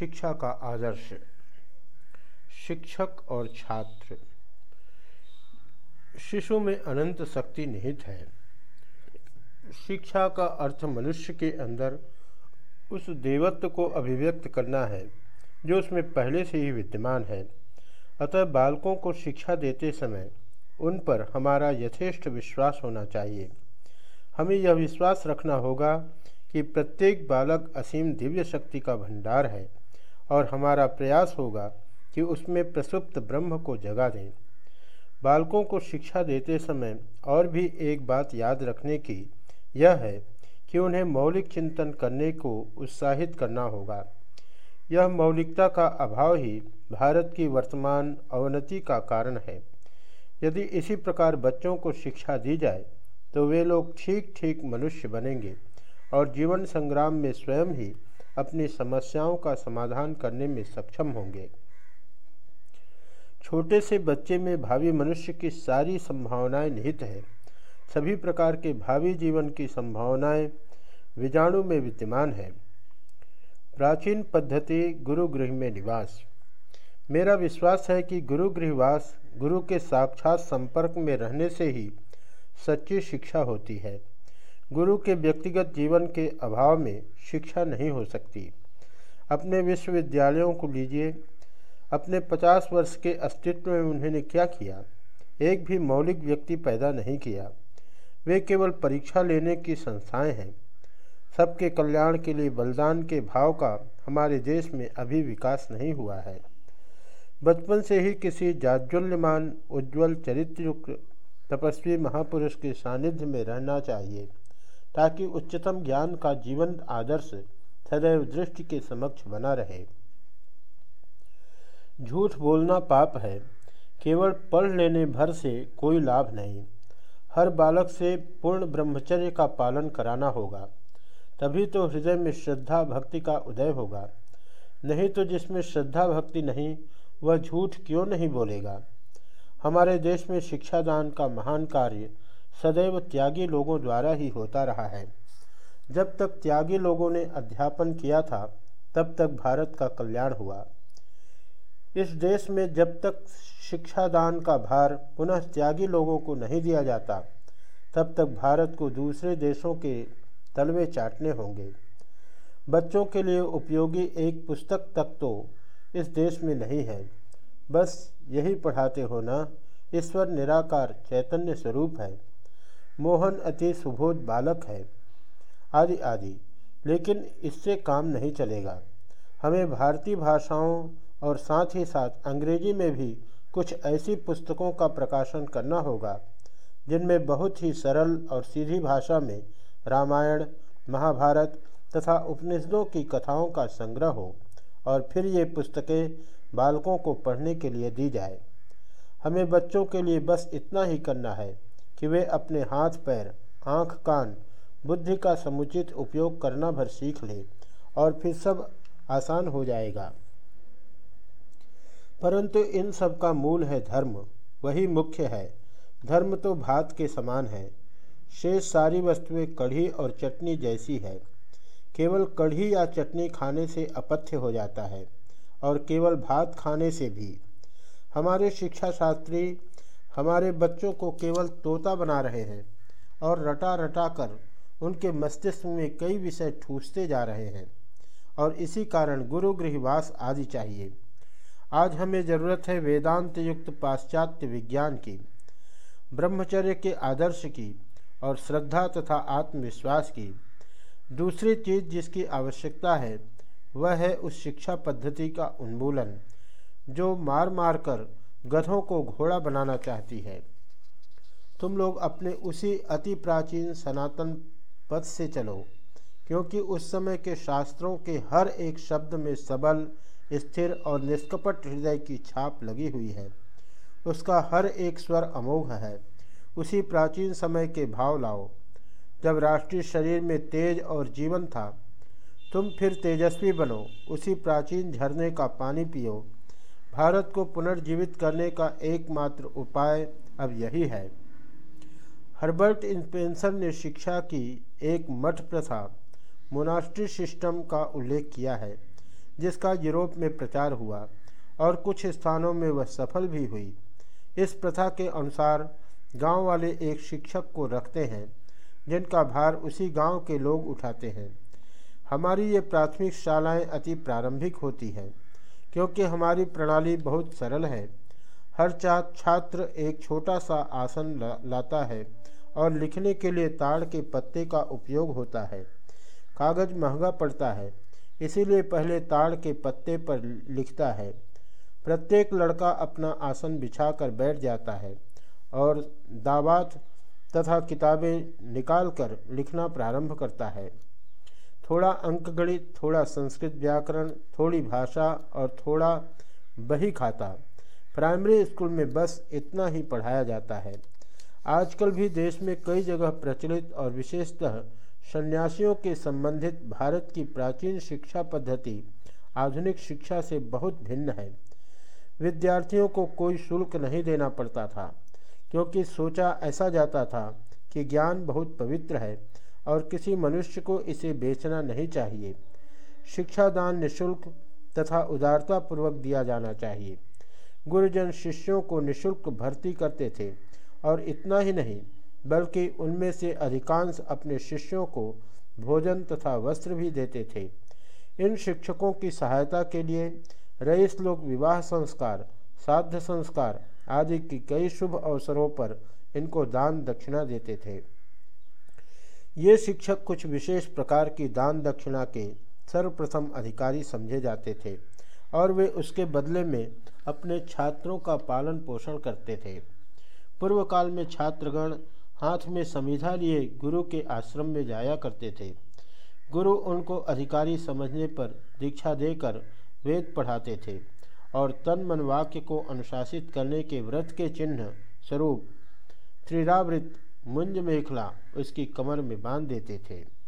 शिक्षा का आदर्श, शिक्षक और छात्र। शिशु में अनंत शक्ति निहित है। शिक्षा का अर्थ मनुष्य के अंदर उस देवत्व को अभिव्यक्त करना है, जो उसमें पहले से ही विद्यमान है। अतः बालकों को शिक्षा देते समय उन पर हमारा यथेष्ट विश्वास होना चाहिए। हमें यह विश्वास रखना होगा कि प्रत्येक बालक असीम दिव्य शक्ति का भंडार है। और हमारा प्रयास होगा कि उसमें प्रसुप्त ब्रह्म को जगा दें। बालकों को शिक्षा देते समय और भी एक बात याद रखने की यह है कि उन्हें मौलिक चिंतन करने को उत्साहित करना होगा। यह मौलिकता का अभाव ही भारत की वर्तमान अवनति का कारण है। यदि इसी प्रकार बच्चों को शिक्षा दी जाए तो वे लोग ठीक ठीक मनुष्य बनेंगे और जीवन संग्राम में स्वयं ही अपनी समस्याओं का समाधान करने में सक्षम होंगे। छोटे से बच्चे में भावी मनुष्य की सारी संभावनाएँ निहित है। सभी प्रकार के भावी जीवन की संभावनाएँ विजाणु में विद्यमान है। प्राचीन पद्धति गुरु गृह में निवास। मेरा विश्वास है कि गुरु गृहवास गुरु के साक्षात संपर्क में रहने से ही सच्ची शिक्षा होती है। गुरु के व्यक्तिगत जीवन के अभाव में शिक्षा नहीं हो सकती। अपने विश्वविद्यालयों को लीजिए। अपने पचास वर्ष के अस्तित्व में उन्होंने क्या किया? एक भी मौलिक व्यक्ति पैदा नहीं किया। वे केवल परीक्षा लेने की संस्थाएँ हैं। सबके कल्याण के लिए बलिदान के भाव का हमारे देश में अभी विकास नहीं हुआ है। बचपन से ही किसी जाज्वल्यमान, उज्ज्वल चरित्र तपस्वी महापुरुष के सानिध्य में रहना चाहिए। ताकि उच्चतम ज्ञान का जीवन आदर्श सदैव दृष्टि के समक्ष बना रहे। झूठ बोलना पाप है। केवल पढ़ लेने भर से कोई लाभ नहीं। हर बालक से पूर्ण ब्रह्मचर्य का पालन कराना होगा। तभी तो हृदय में श्रद्धा भक्ति का उदय होगा। नहीं तो जिसमें श्रद्धा भक्ति नहीं, वह झूठ क्यों नहीं बोलेगा? हमारे देश में शिक्षादान का महान कार्य सदैव त्यागी लोगों द्वारा ही होता रहा है। जब तक त्यागी लोगों ने अध्यापन किया था, तब तक भारत का कल्याण हुआ। इस देश में जब तक शिक्षादान का भार पुनः त्यागी लोगों को नहीं दिया जाता, तब तक भारत को दूसरे देशों के तलवे चाटने होंगे। बच्चों के लिए उपयोगी एक पुस्तक तक तो इस देश में नहीं है। बस यही पढ़ाते हो ना ईश्वर निराकार चैतन्य स्वरूप है। मोहन अति सुबोध बालक है। आदि आदि। लेकिन इससे काम नहीं चलेगा। हमें भारतीय भाषाओं और साथ ही साथ अंग्रेज़ी में भी कुछ ऐसी पुस्तकों का प्रकाशन करना होगा, जिनमें बहुत ही सरल और सीधी भाषा में रामायण, महाभारत तथा उपनिषदों की कथाओं का संग्रह हो और फिर ये पुस्तकें बालकों को पढ़ने के लिए दी जाए। हमें बच्चों के लिए बस इतना ही करना है। कि वे अपने हाथ, पैर, आँख, कान, बुद्धि का समुचित उपयोग करना भर सीख ले और फिर सब आसान हो जाएगा। परंतु इन सब का मूल है धर्म, वही मुख्य है। धर्म तो भात के समान है। शेष सारी वस्तुएँ कढ़ी और चटनी जैसी है। केवल कढ़ी या चटनी खाने से अपथ्य हो जाता है और केवल भात खाने से भी। हमारे शिक्षा शास्त्री हमारे बच्चों को केवल तोता बना रहे हैं और रटा रटा कर उनके मस्तिष्क में कई विषय ठूसते जा रहे हैं और इसी कारण गुरु गृहवास आदि चाहिए। आज हमें ज़रूरत है वेदांत युक्त पाश्चात्य विज्ञान की, ब्रह्मचर्य के आदर्श की और श्रद्धा तथा आत्मविश्वास की। दूसरी चीज़ जिसकी आवश्यकता है, वह है उस शिक्षा पद्धति का उन्मूलन, जो मार मार कर गधों को घोड़ा बनाना चाहती है। तुम लोग अपने उसी अति प्राचीन सनातन पद से चलो, क्योंकि उस समय के शास्त्रों के हर एक शब्द में सबल, स्थिर और निष्कपट हृदय की छाप लगी हुई है। उसका हर एक स्वर अमोघ है। उसी प्राचीन समय के भाव लाओ। जब राष्ट्रीय शरीर में तेज और जीवन था, तुम फिर तेजस्वी बनो, उसी प्राचीन झरने का पानी पियो। भारत को पुनर्जीवित करने का एकमात्र उपाय अब यही है। हर्बर्ट इंस्पेंसर ने शिक्षा की एक मठ प्रथा मोनास्ट्री सिस्टम का उल्लेख किया है, जिसका यूरोप में प्रचार हुआ और कुछ स्थानों में वह सफल भी हुई। इस प्रथा के अनुसार गाँव वाले एक शिक्षक को रखते हैं, जिनका भार उसी गाँव के लोग उठाते हैं। हमारी ये प्राथमिक शालाएँ अति प्रारंभिक होती हैं। क्योंकि हमारी प्रणाली बहुत सरल है। हर छात्र एक छोटा सा आसन ला, लाता है और लिखने के लिए ताड़ के पत्ते का उपयोग होता है। कागज़ महँगा पड़ता है इसीलिए पहले ताड़ के पत्ते पर लिखता है। प्रत्येक लड़का अपना आसन बिछाकर बैठ जाता है और दावात तथा किताबें निकालकर लिखना प्रारंभ करता है। थोड़ा अंक गणित थोड़ा संस्कृत व्याकरण, थोड़ी भाषा और थोड़ा बही खाता। प्राइमरी स्कूल में बस इतना ही पढ़ाया जाता है। आजकल भी देश में कई जगह प्रचलित और विशेषतः सन्यासियों के संबंधित भारत की प्राचीन शिक्षा पद्धति आधुनिक शिक्षा से बहुत भिन्न है। विद्यार्थियों को कोई शुल्क नहीं देना पड़ता था, क्योंकि सोचा ऐसा जाता था कि ज्ञान बहुत पवित्र है। और किसी मनुष्य को इसे बेचना नहीं चाहिए। शिक्षादान निशुल्क तथा उदारतापूर्वक दिया जाना चाहिए। गुरुजन शिष्यों को निशुल्क भर्ती करते थे, और इतना ही नहीं, बल्कि उनमें से अधिकांश अपने शिष्यों को भोजन तथा वस्त्र भी देते थे। इन शिक्षकों की सहायता के लिए रईस लोग विवाह संस्कार, साध्य संस्कार आदि की कई शुभ अवसरों पर इनको दान दक्षिणा देते थे। ये शिक्षक कुछ विशेष प्रकार की दान दक्षिणा के सर्वप्रथम अधिकारी समझे जाते थे और वे उसके बदले में अपने छात्रों का पालन पोषण करते थे। पूर्व काल में छात्रगण हाथ में समिधा लिए गुरु के आश्रम में जाया करते थे। गुरु उनको अधिकारी समझने पर दीक्षा देकर वेद पढ़ाते थे और तन मन वाक्य को अनुशासित करने के व्रत के चिन्ह स्वरूप त्रिरावृत मुंज मेखला उसकी कमर में बाँध देते थे।